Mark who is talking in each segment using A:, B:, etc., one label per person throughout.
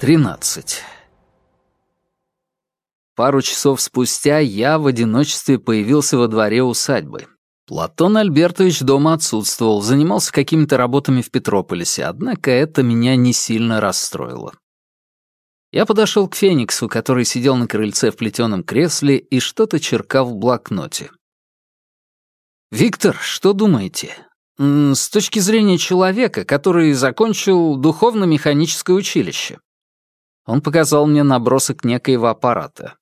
A: Тринадцать. Пару часов спустя я в одиночестве появился во дворе усадьбы. Платон Альбертович дома отсутствовал, занимался какими-то работами в Петрополисе, однако это меня не сильно расстроило. Я подошел к Фениксу, который сидел на крыльце в плетеном кресле и что-то черкал в блокноте. «Виктор, что думаете? С точки зрения человека, который закончил духовно-механическое училище». Он показал мне набросок некоего аппарата.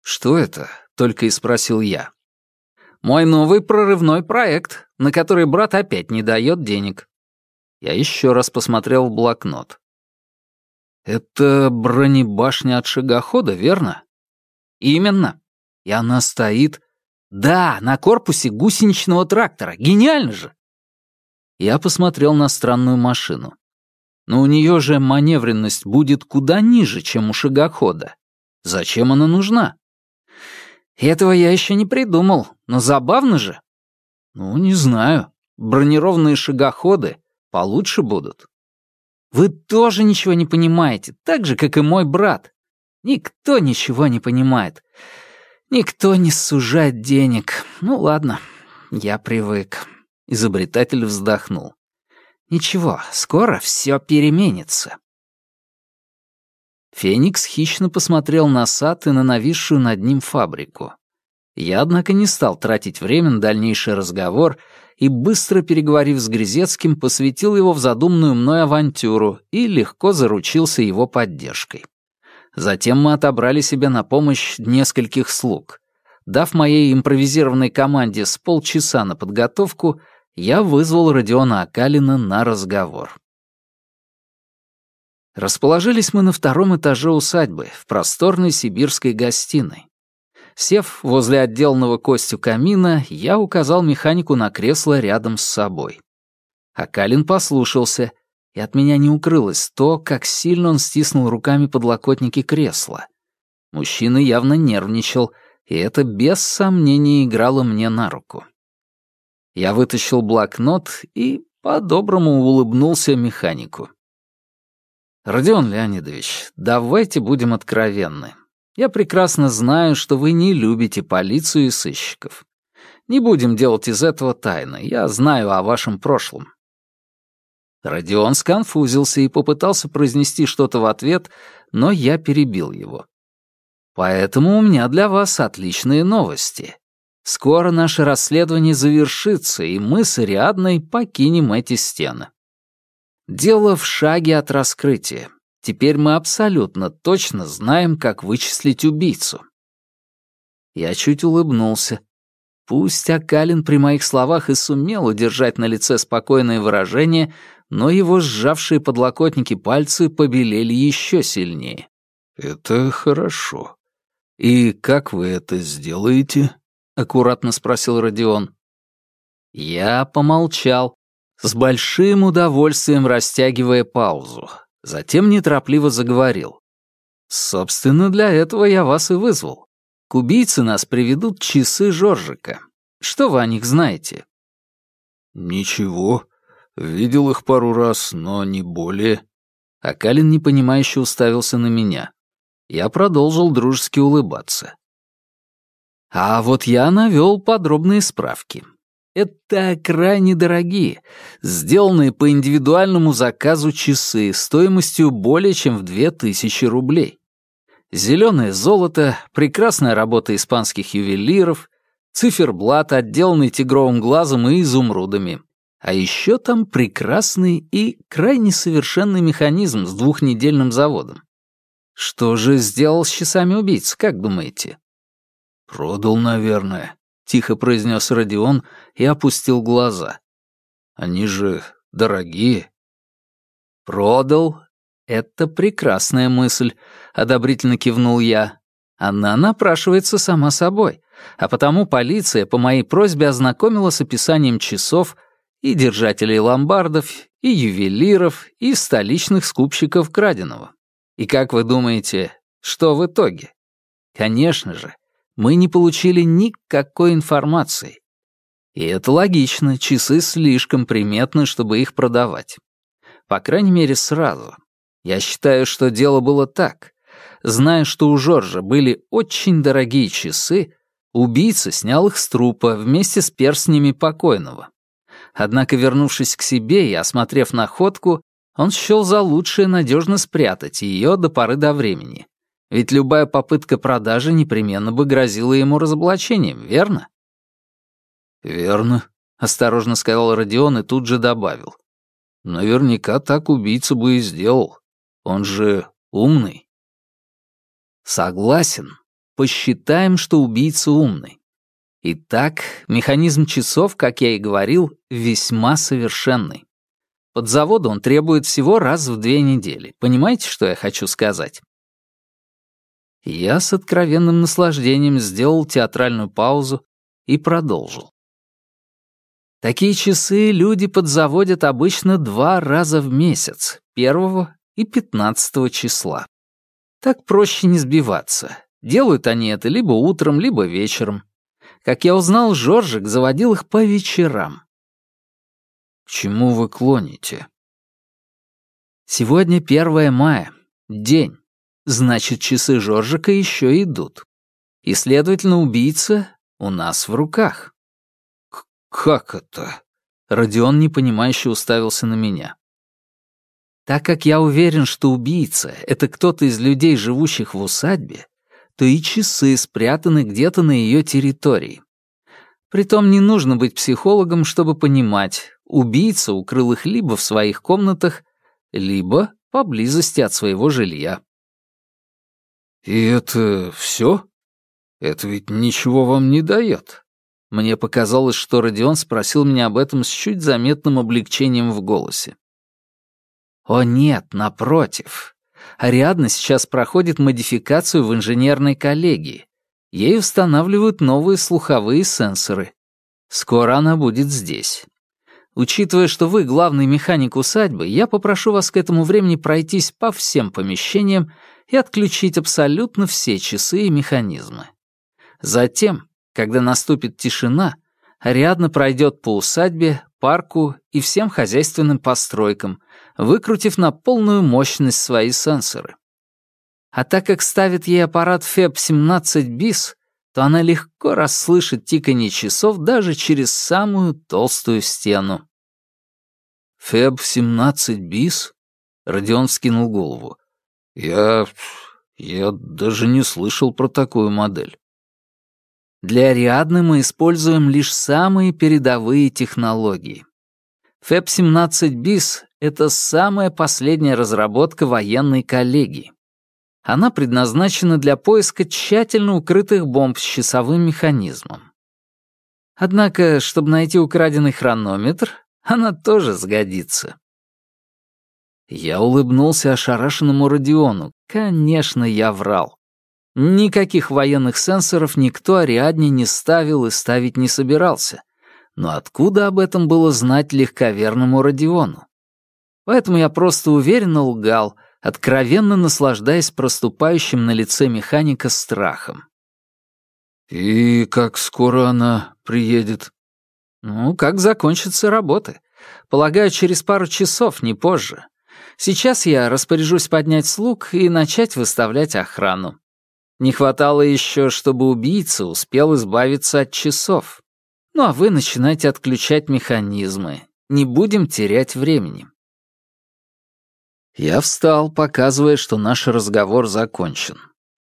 A: «Что это?» — только и спросил я. «Мой новый прорывной проект, на который брат опять не дает денег». Я еще раз посмотрел в блокнот. «Это бронебашня от шагохода, верно?» «Именно. И она стоит...» «Да, на корпусе гусеничного трактора. Гениально же!» Я посмотрел на странную машину. Но у нее же маневренность будет куда ниже, чем у шагохода. Зачем она нужна? Этого я еще не придумал, но забавно же. Ну, не знаю. Бронированные шагоходы получше будут. Вы тоже ничего не понимаете, так же, как и мой брат. Никто ничего не понимает. Никто не сужает денег. Ну ладно, я привык. Изобретатель вздохнул. Ничего, скоро все переменится. Феникс хищно посмотрел на сад и на нависшую над ним фабрику. Я, однако, не стал тратить время на дальнейший разговор и, быстро переговорив с Грязецким, посвятил его в задуманную мной авантюру и легко заручился его поддержкой. Затем мы отобрали себе на помощь нескольких слуг. Дав моей импровизированной команде с полчаса на подготовку, я вызвал Родиона Акалина на разговор. Расположились мы на втором этаже усадьбы, в просторной сибирской гостиной. Сев возле отделанного костью камина, я указал механику на кресло рядом с собой. А Калин послушался, и от меня не укрылось то, как сильно он стиснул руками подлокотники кресла. Мужчина явно нервничал, и это без сомнения играло мне на руку. Я вытащил блокнот и по-доброму улыбнулся механику. «Родион Леонидович, давайте будем откровенны. Я прекрасно знаю, что вы не любите полицию и сыщиков. Не будем делать из этого тайны, я знаю о вашем прошлом». Родион сконфузился и попытался произнести что-то в ответ, но я перебил его. «Поэтому у меня для вас отличные новости. Скоро наше расследование завершится, и мы с Ариадной покинем эти стены. Дело в шаге от раскрытия. Теперь мы абсолютно точно знаем, как вычислить убийцу. Я чуть улыбнулся. Пусть Акалин при моих словах и сумел удержать на лице спокойное выражение, но его сжавшие подлокотники пальцы побелели еще сильнее. «Это хорошо. И как вы это сделаете?» — аккуратно спросил Родион. Я помолчал, с большим удовольствием растягивая паузу. Затем неторопливо заговорил. «Собственно, для этого я вас и вызвал. К убийце нас приведут часы Жоржика. Что вы о них знаете?» «Ничего. Видел их пару раз, но не более». Акалин непонимающе уставился на меня. Я продолжил дружески улыбаться. А вот я навел подробные справки. Это крайне дорогие, сделанные по индивидуальному заказу часы стоимостью более чем в 2000 рублей. Зеленое золото, прекрасная работа испанских ювелиров, циферблат, отделанный тигровым глазом и изумрудами. А еще там прекрасный и крайне совершенный механизм с двухнедельным заводом. Что же сделал с часами убийц, как думаете? Продал, наверное. — тихо произнес Родион и опустил глаза. «Они же дорогие». «Продал? Это прекрасная мысль», — одобрительно кивнул я. «Она напрашивается сама собой, а потому полиция по моей просьбе ознакомила с описанием часов и держателей ломбардов, и ювелиров, и столичных скупщиков краденого. И как вы думаете, что в итоге? Конечно же, мы не получили никакой информации. И это логично, часы слишком приметны, чтобы их продавать. По крайней мере, сразу. Я считаю, что дело было так. Зная, что у Жоржа были очень дорогие часы, убийца снял их с трупа вместе с перстнями покойного. Однако, вернувшись к себе и осмотрев находку, он счел за лучшее надежно спрятать ее до поры до времени. Ведь любая попытка продажи непременно бы грозила ему разоблачением, верно? «Верно», — осторожно сказал Родион и тут же добавил. «Наверняка так убийца бы и сделал. Он же умный». «Согласен. Посчитаем, что убийца умный. Итак, механизм часов, как я и говорил, весьма совершенный. Под заводу он требует всего раз в две недели. Понимаете, что я хочу сказать? Я с откровенным наслаждением сделал театральную паузу и продолжил. Такие часы люди подзаводят обычно два раза в месяц, первого и пятнадцатого числа. Так проще не сбиваться. Делают они это либо утром, либо вечером. Как я узнал, Жоржик заводил их по вечерам. К чему вы клоните? Сегодня 1 мая. День. Значит, часы Жоржика еще идут. И, следовательно, убийца у нас в руках. «Как это?» Родион непонимающе уставился на меня. «Так как я уверен, что убийца — это кто-то из людей, живущих в усадьбе, то и часы спрятаны где-то на ее территории. Притом не нужно быть психологом, чтобы понимать, убийца укрыл их либо в своих комнатах, либо поблизости от своего жилья. «И это все? Это ведь ничего вам не дает?» Мне показалось, что Родион спросил меня об этом с чуть заметным облегчением в голосе. «О нет, напротив. Ариадна сейчас проходит модификацию в инженерной коллегии. Ей устанавливают новые слуховые сенсоры. Скоро она будет здесь. Учитывая, что вы главный механик усадьбы, я попрошу вас к этому времени пройтись по всем помещениям и отключить абсолютно все часы и механизмы. Затем когда наступит тишина, Ариадна пройдет по усадьбе, парку и всем хозяйственным постройкам, выкрутив на полную мощность свои сенсоры. А так как ставит ей аппарат ФЭБ-17 БИС, то она легко расслышит тиканье часов даже через самую толстую стену. «ФЭБ-17 БИС?» — Родион вскинул голову. «Я... я даже не слышал про такую модель». Для Ариадны мы используем лишь самые передовые технологии. ФЭП-17 БИС — это самая последняя разработка военной коллегии. Она предназначена для поиска тщательно укрытых бомб с часовым механизмом. Однако, чтобы найти украденный хронометр, она тоже сгодится. Я улыбнулся ошарашенному Родиону. Конечно, я врал. Никаких военных сенсоров никто Ариадне не ставил и ставить не собирался. Но откуда об этом было знать легковерному Родиону? Поэтому я просто уверенно лгал, откровенно наслаждаясь проступающим на лице механика страхом. «И как скоро она приедет?» «Ну, как закончатся работы. Полагаю, через пару часов, не позже. Сейчас я распоряжусь поднять слуг и начать выставлять охрану. Не хватало еще, чтобы убийца успел избавиться от часов. Ну а вы начинайте отключать механизмы. Не будем терять времени. Я встал, показывая, что наш разговор закончен.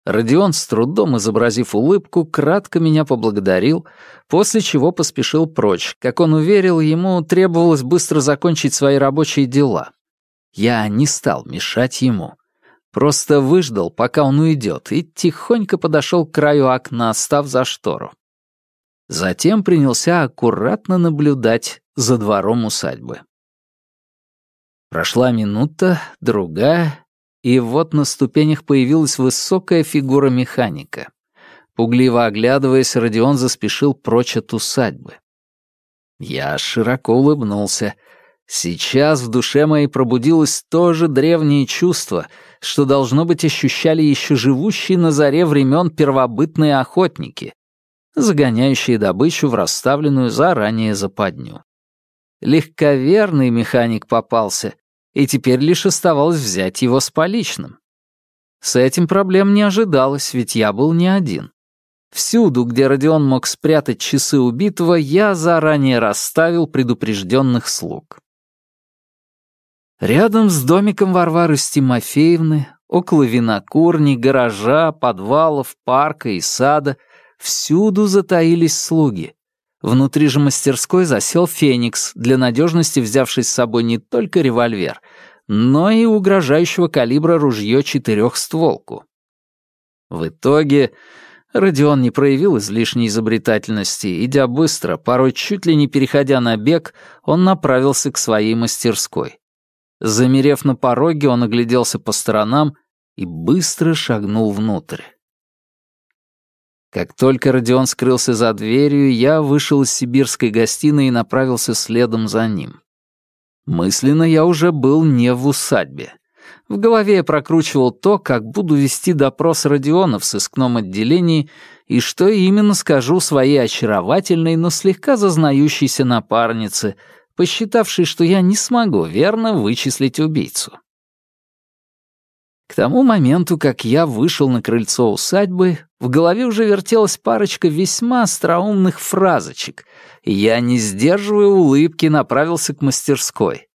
A: Родион, с трудом изобразив улыбку, кратко меня поблагодарил, после чего поспешил прочь. Как он уверил, ему требовалось быстро закончить свои рабочие дела. Я не стал мешать ему. Просто выждал, пока он уйдет, и тихонько подошел к краю окна, став за штору. Затем принялся аккуратно наблюдать за двором усадьбы. Прошла минута, другая, и вот на ступенях появилась высокая фигура механика. Пугливо оглядываясь, Родион заспешил прочь от усадьбы. Я широко улыбнулся. Сейчас в душе моей пробудилось то же древнее чувство — что, должно быть, ощущали еще живущие на заре времен первобытные охотники, загоняющие добычу в расставленную заранее западню. Легковерный механик попался, и теперь лишь оставалось взять его с поличным. С этим проблем не ожидалось, ведь я был не один. Всюду, где Родион мог спрятать часы убитого, я заранее расставил предупрежденных слуг. Рядом с домиком Варвары Стимофеевны, около винокурни, гаража, подвалов, парка и сада, всюду затаились слуги. Внутри же мастерской засел Феникс, для надежности взявший с собой не только револьвер, но и угрожающего калибра ружье четырехстволку. В итоге Родион не проявил излишней изобретательности, идя быстро, порой чуть ли не переходя на бег, он направился к своей мастерской. Замерев на пороге, он огляделся по сторонам и быстро шагнул внутрь. Как только Родион скрылся за дверью, я вышел из сибирской гостиной и направился следом за ним. Мысленно я уже был не в усадьбе. В голове я прокручивал то, как буду вести допрос Родиона в сыскном отделении и что именно скажу своей очаровательной, но слегка зазнающейся напарнице, посчитавшей, что я не смогу верно вычислить убийцу. К тому моменту, как я вышел на крыльцо усадьбы, в голове уже вертелась парочка весьма остроумных фразочек, и я, не сдерживая улыбки, направился к мастерской.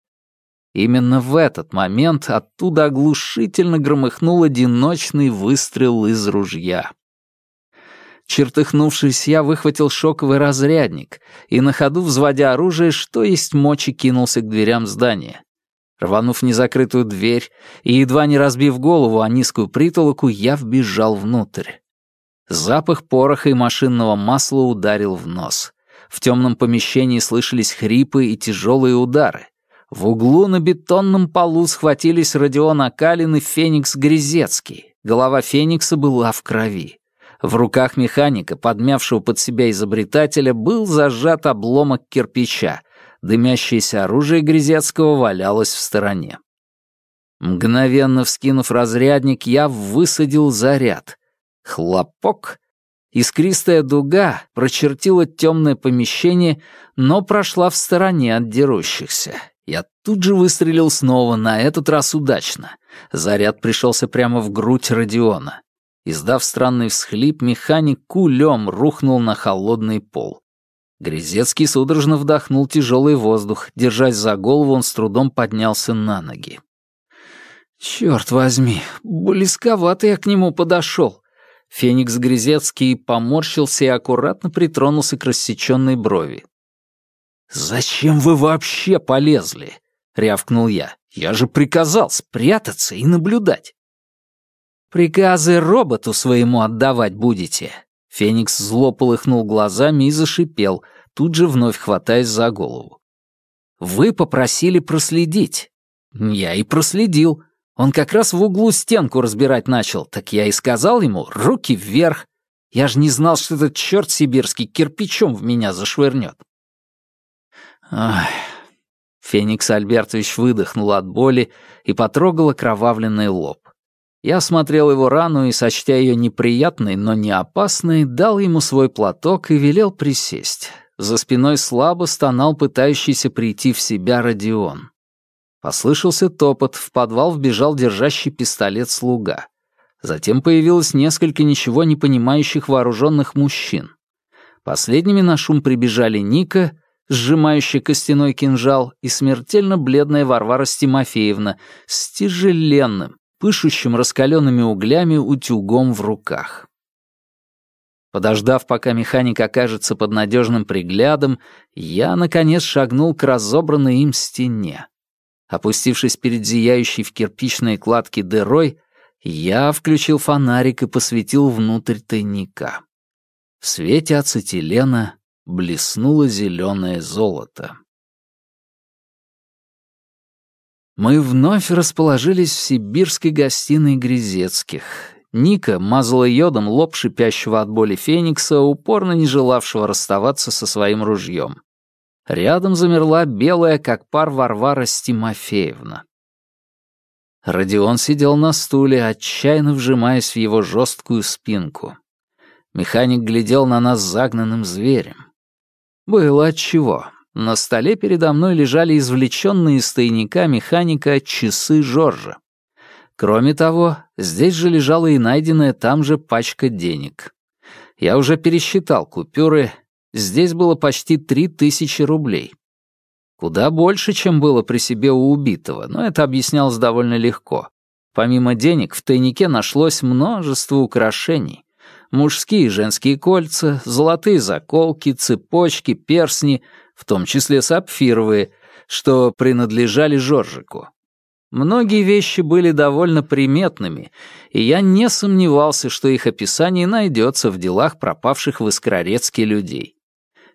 A: Именно в этот момент оттуда оглушительно громыхнул одиночный выстрел из ружья. Чертыхнувшись, я выхватил шоковый разрядник и на ходу, взводя оружие, что есть мочи, кинулся к дверям здания. Рванув незакрытую дверь и едва не разбив голову о низкую притолоку, я вбежал внутрь. Запах пороха и машинного масла ударил в нос. В темном помещении слышались хрипы и тяжелые удары. В углу на бетонном полу схватились Родион Акалин и Феникс Грязецкий. Голова Феникса была в крови. В руках механика, подмявшего под себя изобретателя, был зажат обломок кирпича. Дымящееся оружие Грязецкого валялось в стороне. Мгновенно вскинув разрядник, я высадил заряд. Хлопок. Искристая дуга прочертила темное помещение, но прошла в стороне от дерущихся. Я тут же выстрелил снова, на этот раз удачно. Заряд пришелся прямо в грудь Родиона. Издав странный всхлип, механик кулем рухнул на холодный пол. Грязецкий судорожно вдохнул тяжелый воздух. Держась за голову, он с трудом поднялся на ноги. «Черт возьми, близковато я к нему подошел». Феникс Грязецкий поморщился и аккуратно притронулся к рассеченной брови. «Зачем вы вообще полезли?» — рявкнул я. «Я же приказал спрятаться и наблюдать». «Приказы роботу своему отдавать будете». Феникс зло полыхнул глазами и зашипел, тут же вновь хватаясь за голову. «Вы попросили проследить. Я и проследил. Он как раз в углу стенку разбирать начал, так я и сказал ему «руки вверх». Я же не знал, что этот черт сибирский кирпичом в меня зашвырнет. Феникс Альбертович выдохнул от боли и потрогал окровавленный лоб. Я осмотрел его рану и, сочтя ее неприятной, но не опасной, дал ему свой платок и велел присесть. За спиной слабо стонал пытающийся прийти в себя Родион. Послышался топот, в подвал вбежал держащий пистолет слуга. Затем появилось несколько ничего не понимающих вооруженных мужчин. Последними на шум прибежали Ника сжимающая костяной кинжал, и смертельно бледная Варвара Стимофеевна с тяжеленным, пышущим раскаленными углями утюгом в руках. Подождав, пока механик окажется под надежным приглядом, я, наконец, шагнул к разобранной им стене. Опустившись перед зияющей в кирпичной кладке дырой, я включил фонарик и посветил внутрь тайника. В свете ацетилена блеснуло зеленое золото. Мы вновь расположились в сибирской гостиной Грязецких. Ника мазала йодом лоб шипящего от боли Феникса, упорно не желавшего расставаться со своим ружьем. Рядом замерла белая, как пар Варвара Стимофеевна. Родион сидел на стуле, отчаянно вжимаясь в его жесткую спинку. Механик глядел на нас загнанным зверем. Было отчего. На столе передо мной лежали извлеченные из тайника механика часы Жоржа. Кроме того, здесь же лежала и найденная там же пачка денег. Я уже пересчитал купюры, здесь было почти три тысячи рублей. Куда больше, чем было при себе у убитого, но это объяснялось довольно легко. Помимо денег, в тайнике нашлось множество украшений. Мужские и женские кольца, золотые заколки, цепочки, персни, в том числе сапфировые, что принадлежали Жоржику. Многие вещи были довольно приметными, и я не сомневался, что их описание найдется в делах пропавших в Искрорецке людей.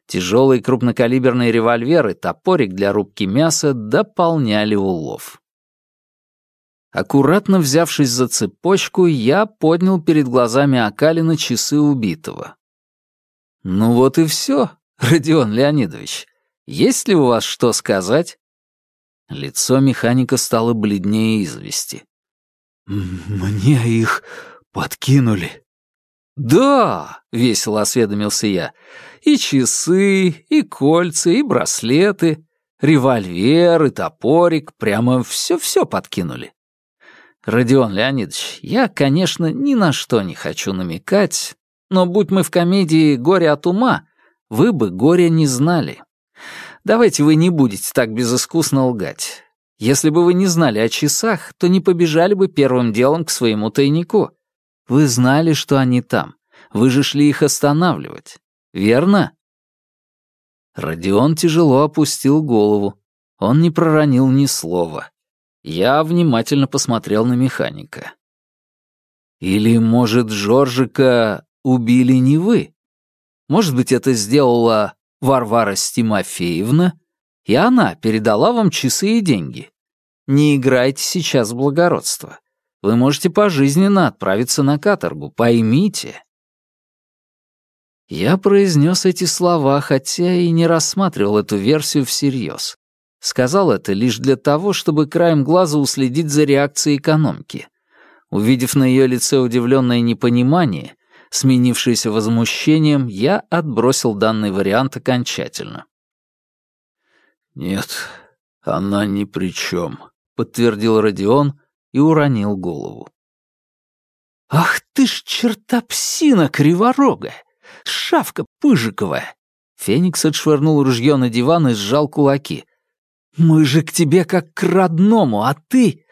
A: Тяжелые крупнокалиберные револьверы, топорик для рубки мяса дополняли улов. Аккуратно взявшись за цепочку, я поднял перед глазами Акалина часы убитого. «Ну вот и все, Родион Леонидович. Есть ли у вас что сказать?» Лицо механика стало бледнее извести.
B: «Мне их подкинули».
A: «Да», — весело осведомился я, — «и часы, и кольца, и браслеты, револьвер, и топорик, прямо все-все подкинули». «Родион Леонидович, я, конечно, ни на что не хочу намекать, но будь мы в комедии «Горе от ума», вы бы горя не знали. Давайте вы не будете так безыскусно лгать. Если бы вы не знали о часах, то не побежали бы первым делом к своему тайнику. Вы знали, что они там. Вы же шли их останавливать. Верно? Родион тяжело опустил голову. Он не проронил ни слова. Я внимательно посмотрел на механика. Или, может, Жоржика убили не вы? Может быть, это сделала Варвара Стимофеевна, и она передала вам часы и деньги. Не играйте сейчас в благородство. Вы можете пожизненно отправиться на каторгу, поймите. Я произнес эти слова, хотя и не рассматривал эту версию всерьез. Сказал это лишь для того, чтобы краем глаза уследить за реакцией экономки. Увидев на ее лице удивленное непонимание, сменившееся возмущением, я отбросил данный вариант окончательно.
B: «Нет, она ни при чем», — подтвердил Родион и уронил голову.
A: «Ах ты ж чертопсина криворогая! Шавка пыжиковая!» Феникс отшвырнул ружье на диван и сжал кулаки. «Мы же к тебе как к родному, а ты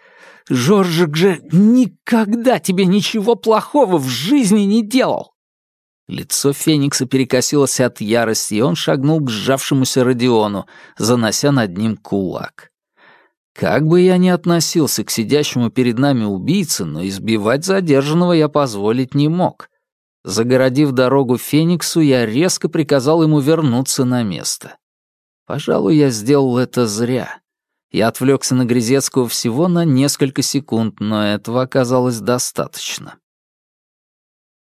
A: Жоржик же никогда тебе ничего плохого в жизни не делал!» Лицо Феникса перекосилось от ярости, и он шагнул к сжавшемуся Родиону, занося над ним кулак. Как бы я ни относился к сидящему перед нами убийце, но избивать задержанного я позволить не мог. Загородив дорогу Фениксу, я резко приказал ему вернуться на место. Пожалуй, я сделал это зря. Я отвлекся на Грязецкого всего на несколько секунд, но этого оказалось достаточно.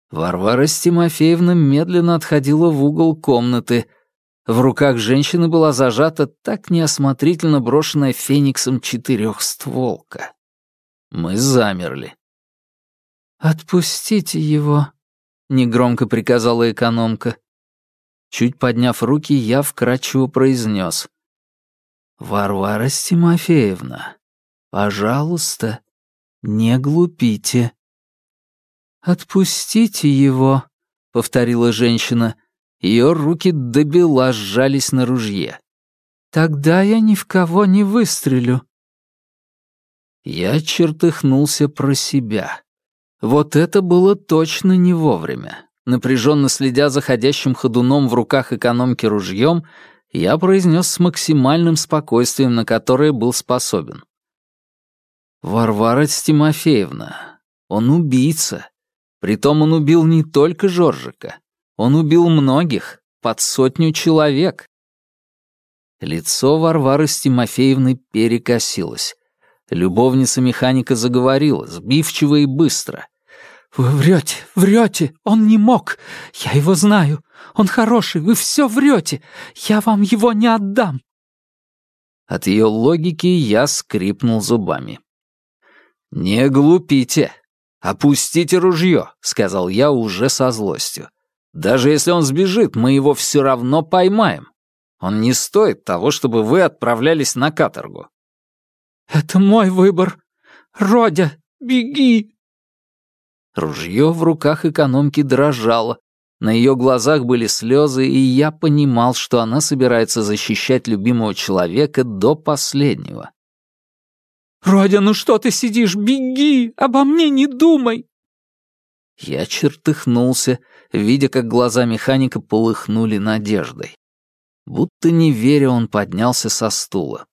A: Варвара Стимофеевна медленно отходила в угол комнаты. В руках женщины была зажата так неосмотрительно брошенная фениксом четырехстволка. Мы замерли. «Отпустите его», — негромко приказала экономка. Чуть подняв руки, я вкрадчиво произнес. «Варвара Стимофеевна, пожалуйста, не глупите». «Отпустите его», — повторила женщина. Ее руки до бела сжались на ружье. «Тогда я ни в кого не выстрелю». Я чертыхнулся про себя. Вот это было точно не вовремя. Напряженно следя за ходящим ходуном в руках экономки ружьем, я произнес с максимальным спокойствием, на которое был способен. «Варвара Тимофеевна, он убийца. Притом он убил не только Жоржика. Он убил многих, под сотню человек». Лицо Варвары Тимофеевны перекосилось. Любовница механика заговорила, сбивчиво и быстро. «Вы врете, врете, он не мог. Я его знаю. Он хороший, вы все врете. Я вам его не отдам». От ее логики я скрипнул зубами. «Не глупите. Опустите ружье», — сказал я уже со злостью. «Даже если он сбежит, мы его все равно поймаем». Он не стоит того, чтобы вы отправлялись на каторгу».
C: «Это мой выбор. Родя, беги!»
A: Ружье в руках экономки дрожало. На ее глазах были слезы, и я понимал, что она собирается защищать любимого человека до последнего.
C: «Родя, ну что ты сидишь? Беги! Обо мне не думай!»
A: Я чертыхнулся, видя, как глаза механика полыхнули надеждой. Будто не веря, он поднялся со стула.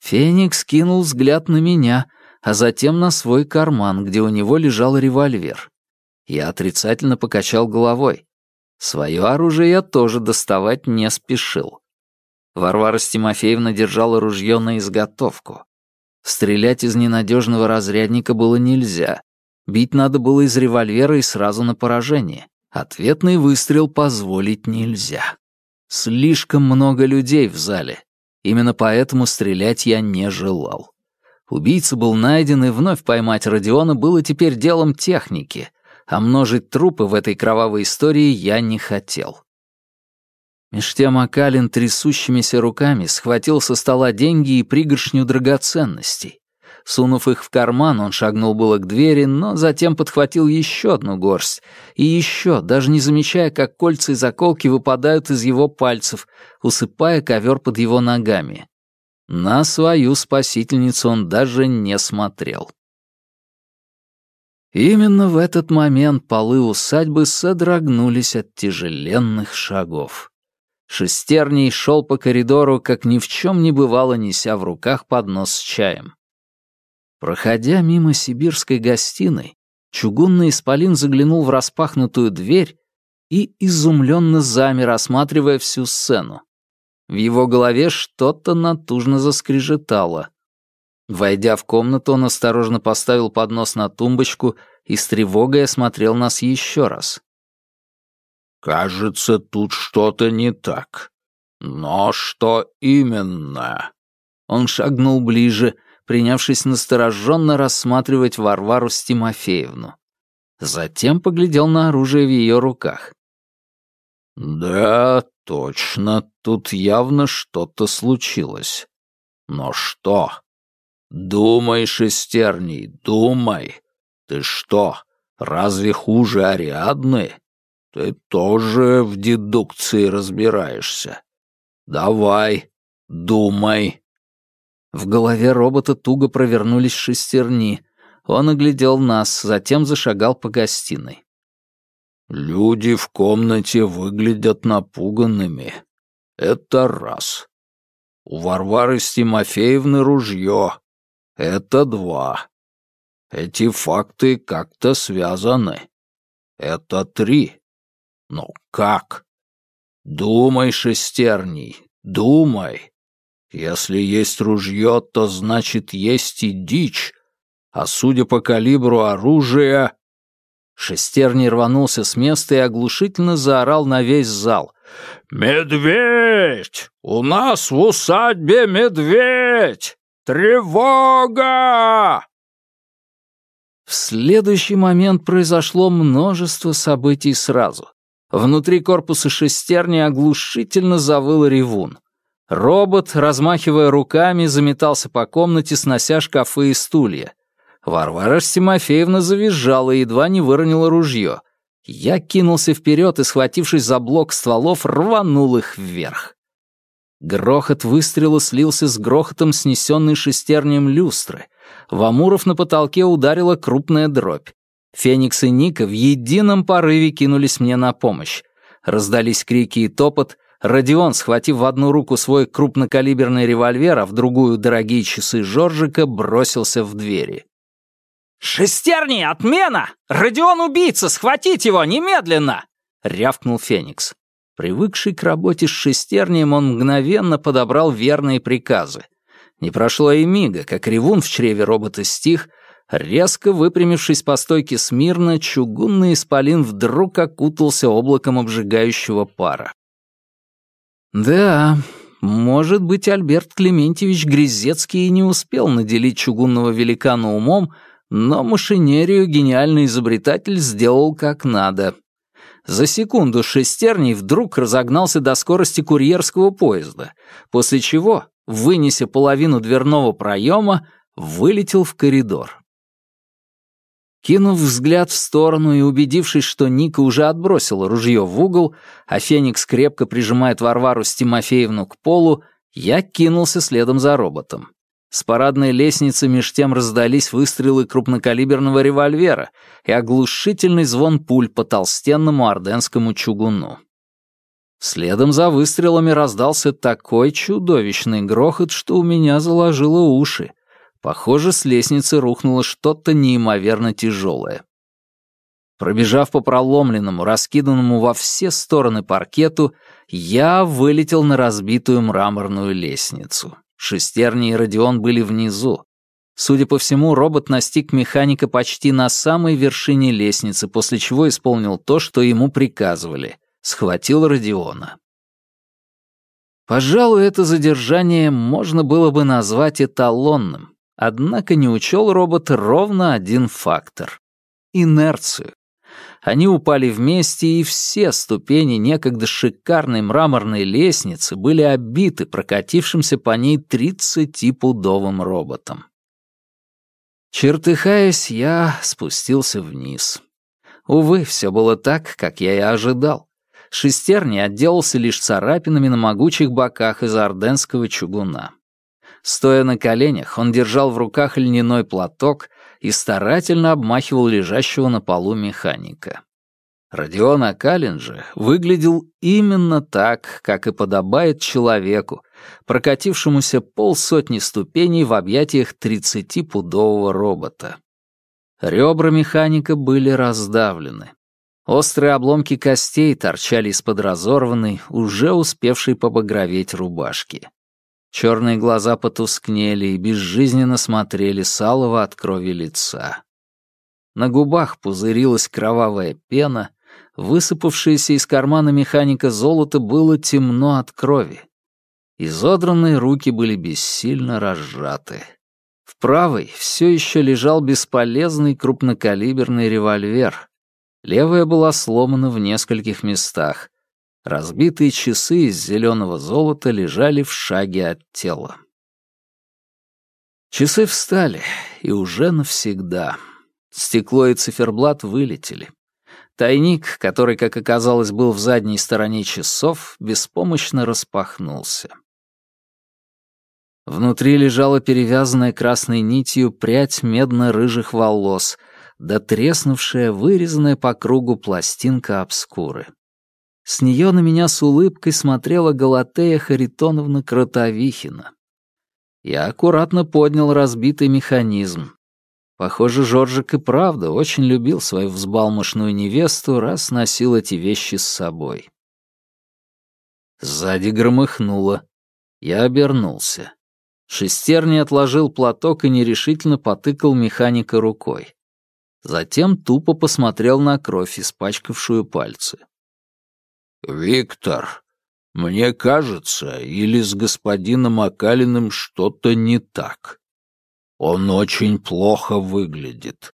A: Феникс кинул взгляд на меня, а затем на свой карман, где у него лежал револьвер. Я отрицательно покачал головой. Свое оружие я тоже доставать не спешил. Варвара Стимофеевна держала ружье на изготовку. Стрелять из ненадежного разрядника было нельзя. Бить надо было из револьвера и сразу на поражение. Ответный выстрел позволить нельзя. Слишком много людей в зале. Именно поэтому стрелять я не желал. Убийца был найден, и вновь поймать Родиона было теперь делом техники, а множить трупы в этой кровавой истории я не хотел. Меж тем Акалин трясущимися руками схватил со стола деньги и пригоршню драгоценностей. Сунув их в карман, он шагнул было к двери, но затем подхватил еще одну горсть. И еще, даже не замечая, как кольца и заколки выпадают из его пальцев, усыпая ковер под его ногами. На свою спасительницу он даже не смотрел. Именно в этот момент полы усадьбы содрогнулись от тяжеленных шагов. Шестерней шел по коридору, как ни в чем не бывало, неся в руках поднос с чаем. Проходя мимо сибирской гостиной, чугунный исполин заглянул в распахнутую дверь и изумленно замер, осматривая всю сцену. В его голове что-то натужно заскрежетало. Войдя в комнату, он осторожно поставил поднос на тумбочку и с тревогой осмотрел нас еще раз.
B: «Кажется, тут что-то не так. Но что именно?»
A: Он шагнул ближе, принявшись настороженно рассматривать Варвару Стимофеевну. Затем поглядел на оружие в ее руках.
B: «Да, точно, тут явно что-то случилось. Но что? Думай, шестерней, думай. Ты что, разве хуже Ариадны?» Ты тоже в дедукции разбираешься. Давай, думай.
A: В голове робота туго провернулись шестерни. Он оглядел нас, затем зашагал по гостиной.
B: Люди в комнате выглядят напуганными. Это раз. У Варвары Стимофеевны ружье. Это два. Эти факты как-то связаны. Это три. Но как? Думай, шестерней, думай. Если есть ружье, то значит есть и дичь, а судя по калибру оружия...
A: Шестерний рванулся с места и оглушительно заорал на весь зал.
B: «Медведь! У нас в усадьбе медведь! Тревога!»
A: В следующий момент произошло множество событий сразу. Внутри корпуса шестерни оглушительно завыл ревун. Робот, размахивая руками, заметался по комнате, снося шкафы и стулья. Варвара Тимофеевна завизжала и едва не выронила ружье. Я кинулся вперед и, схватившись за блок стволов, рванул их вверх. Грохот выстрела слился с грохотом снесенной шестернем люстры. В амуров на потолке ударила крупная дробь. Феникс и Ника в едином порыве кинулись мне на помощь. Раздались крики и топот. Родион, схватив в одну руку свой крупнокалиберный револьвер, а в другую дорогие часы Жоржика, бросился в двери.
C: «Шестерни, отмена! Родион убийца, схватить его немедленно!» — рявкнул Феникс.
A: Привыкший к работе с шестернием, он мгновенно подобрал верные приказы. Не прошло и мига, как ревун в чреве робота стих — Резко выпрямившись по стойке смирно, чугунный исполин вдруг окутался облаком обжигающего пара. Да, может быть, Альберт Клементьевич Грязецкий и не успел наделить чугунного великана умом, но машинерию гениальный изобретатель сделал как надо. За секунду шестерней вдруг разогнался до скорости курьерского поезда, после чего, вынеся половину дверного проема, вылетел в коридор. Кинув взгляд в сторону и убедившись, что Ника уже отбросила ружье в угол, а Феникс крепко прижимает Варвару с Тимофеевну к полу, я кинулся следом за роботом. С парадной лестницы меж тем раздались выстрелы крупнокалиберного револьвера и оглушительный звон пуль по толстенному орденскому чугуну. Следом за выстрелами раздался такой чудовищный грохот, что у меня заложило уши. Похоже, с лестницы рухнуло что-то неимоверно тяжелое. Пробежав по проломленному, раскиданному во все стороны паркету, я вылетел на разбитую мраморную лестницу. Шестерни и Родион были внизу. Судя по всему, робот настиг механика почти на самой вершине лестницы, после чего исполнил то, что ему приказывали. Схватил Родиона. Пожалуй, это задержание можно было бы назвать эталонным, однако не учел робот ровно один фактор — инерцию. Они упали вместе, и все ступени некогда шикарной мраморной лестницы были обиты прокатившимся по ней тридцатипудовым роботом. Чертыхаясь, я спустился вниз. Увы, все было так, как я и ожидал. Шестерни отделался лишь царапинами на могучих боках из орденского чугуна. Стоя на коленях, он держал в руках льняной платок и старательно обмахивал лежащего на полу механика. Родион Акалин же выглядел именно так, как и подобает человеку, прокатившемуся полсотни ступеней в объятиях тридцатипудового робота. Ребра механика были раздавлены. Острые обломки костей торчали из-под разорванной, уже успевшей побагроветь рубашки. Черные глаза потускнели и безжизненно смотрели с алого от крови лица. На губах пузырилась кровавая пена, высыпавшееся из кармана механика золото было темно от крови. Изодранные руки были бессильно разжаты. В правой все еще лежал бесполезный крупнокалиберный револьвер. Левая была сломана в нескольких местах, Разбитые часы из зеленого золота лежали в шаге от тела. Часы встали, и уже навсегда. Стекло и циферблат вылетели. Тайник, который, как оказалось, был в задней стороне часов, беспомощно распахнулся. Внутри лежала перевязанная красной нитью прядь медно-рыжих волос, да треснувшая, вырезанная по кругу пластинка обскуры. С нее на меня с улыбкой смотрела Галатея Харитоновна Кротовихина. Я аккуратно поднял разбитый механизм. Похоже, Жоржик и правда очень любил свою взбалмошную невесту, раз носил эти вещи с собой. Сзади громыхнуло. Я обернулся. Шестерни отложил платок и нерешительно потыкал механика рукой. Затем тупо посмотрел на кровь, испачкавшую пальцы. «Виктор, мне кажется, или с господином Акалиным что-то не так. Он очень плохо выглядит.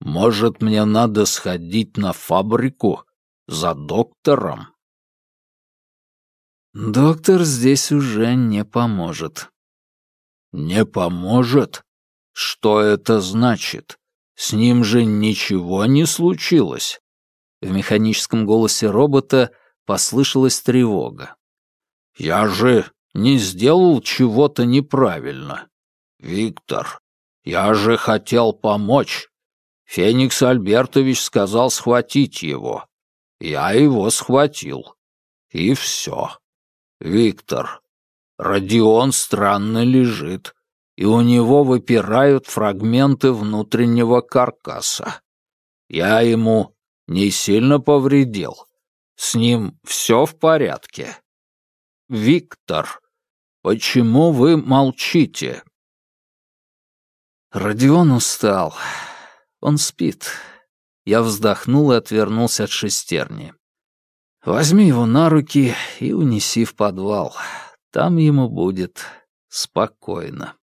A: Может, мне надо сходить на фабрику за доктором?» «Доктор здесь уже не поможет». «Не поможет? Что это значит? С ним же ничего не случилось?» В механическом голосе робота послышалась тревога. «Я же не сделал чего-то неправильно. Виктор, я же хотел помочь. Феникс Альбертович сказал схватить его. Я его схватил. И все. Виктор, Родион странно лежит, и у него выпирают фрагменты внутреннего каркаса. Я ему не сильно повредил, с ним все в порядке? Виктор, почему вы молчите? Родион устал. Он спит. Я вздохнул и отвернулся от шестерни. Возьми его на руки и унеси в подвал. Там ему будет спокойно.